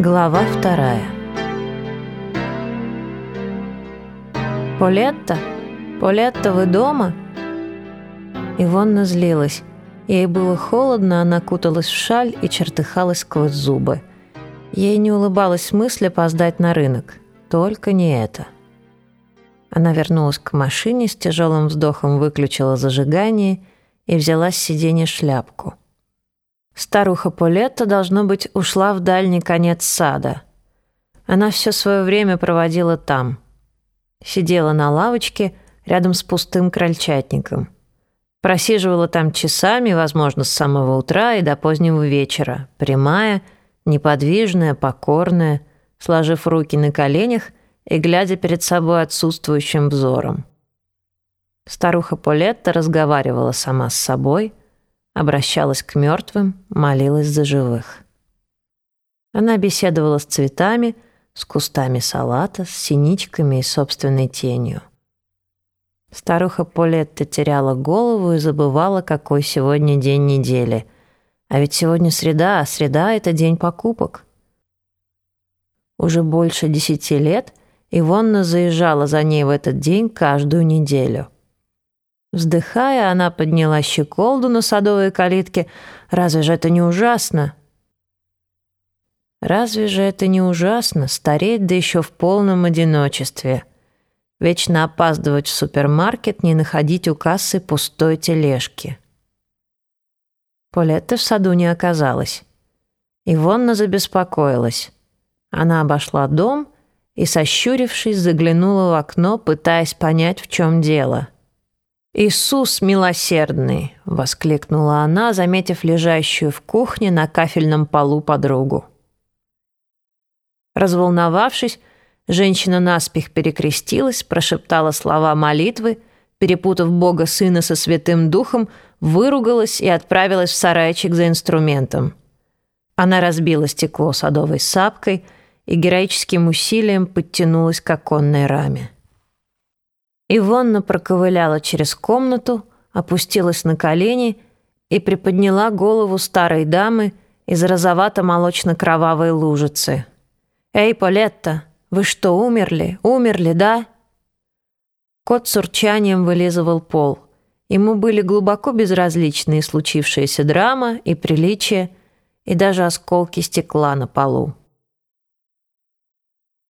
Глава вторая. «Полетта? Полетта, вы дома?» Ивонна злилась. Ей было холодно, она куталась в шаль и чертыхалась сквозь зубы. Ей не улыбалась мысль опоздать на рынок. Только не это. Она вернулась к машине, с тяжелым вздохом выключила зажигание и взяла с сиденья шляпку. Старуха Полетта, должно быть, ушла в дальний конец сада. Она все свое время проводила там. Сидела на лавочке рядом с пустым крольчатником. Просиживала там часами, возможно, с самого утра и до позднего вечера, прямая, неподвижная, покорная, сложив руки на коленях и глядя перед собой отсутствующим взором. Старуха Полетта разговаривала сама с собой, обращалась к мертвым, молилась за живых. Она беседовала с цветами, с кустами салата, с синичками и собственной тенью. Старуха Полетта теряла голову и забывала, какой сегодня день недели. А ведь сегодня среда, а среда — это день покупок. Уже больше десяти лет Ивонна заезжала за ней в этот день каждую неделю. Вздыхая, она подняла щеколду на садовой калитке. «Разве же это не ужасно?» «Разве же это не ужасно, стареть, да еще в полном одиночестве?» Вечно опаздывать в супермаркет, не находить у кассы пустой тележки. Полетта в саду не оказалась. Ивонна забеспокоилась. Она обошла дом и, сощурившись, заглянула в окно, пытаясь понять, в чем дело. «Иисус милосердный!» — воскликнула она, заметив лежащую в кухне на кафельном полу подругу. Разволновавшись, женщина наспех перекрестилась, прошептала слова молитвы, перепутав Бога Сына со Святым Духом, выругалась и отправилась в сарайчик за инструментом. Она разбила стекло садовой сапкой — и героическим усилием подтянулась к оконной раме. Ивонна проковыляла через комнату, опустилась на колени и приподняла голову старой дамы из розовато-молочно-кровавой лужицы. «Эй, Полетта, вы что, умерли? Умерли, да?» Кот с урчанием вылизывал пол. Ему были глубоко безразличны и случившаяся драма, и приличие, и даже осколки стекла на полу.